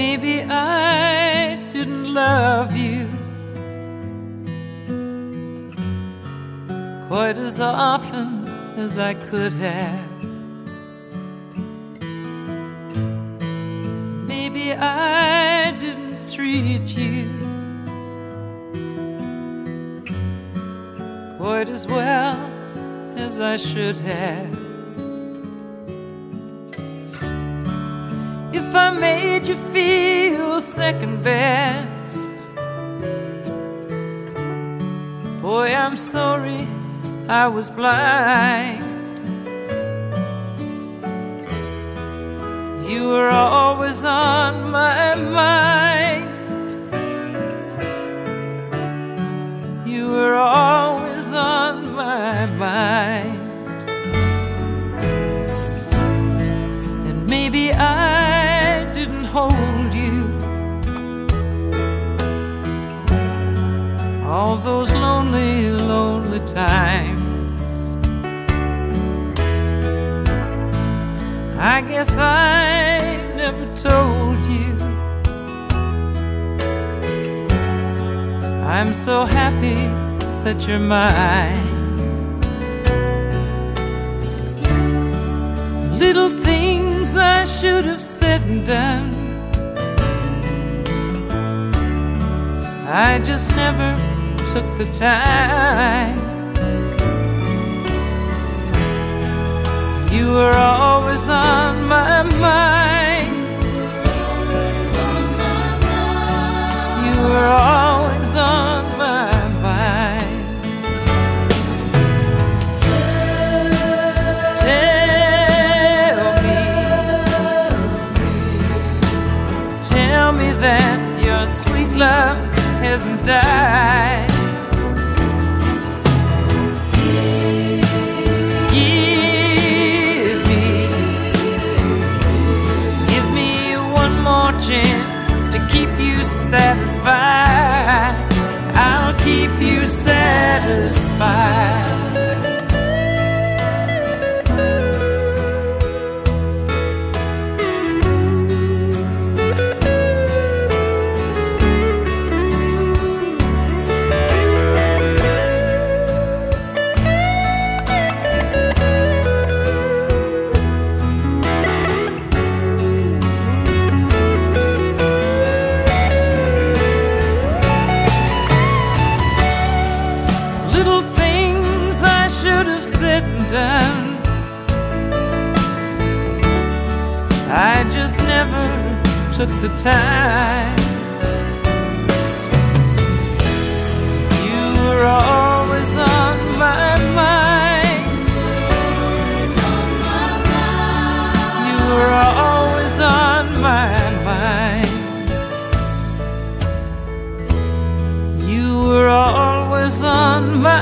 Maybe I didn't love you quite as often as I could have. Maybe I didn't treat you quite as well as I should have. If I made you feel second best, boy, I'm sorry I was blind. You were always on my mind. You were always on my mind. And maybe I all those lonely, lonely times. I guess I never told you. I'm so happy that you're mine. Little things I should have said and done. I just never took the time. You were always on my mind. You were always on my mind. Tell me, tell me that your sweet love hasn't died. Satisfied. I'll keep you satisfied. Little things I should have said and done. I just never took the time. You were always on my mind. You were always on my mind. You were always on my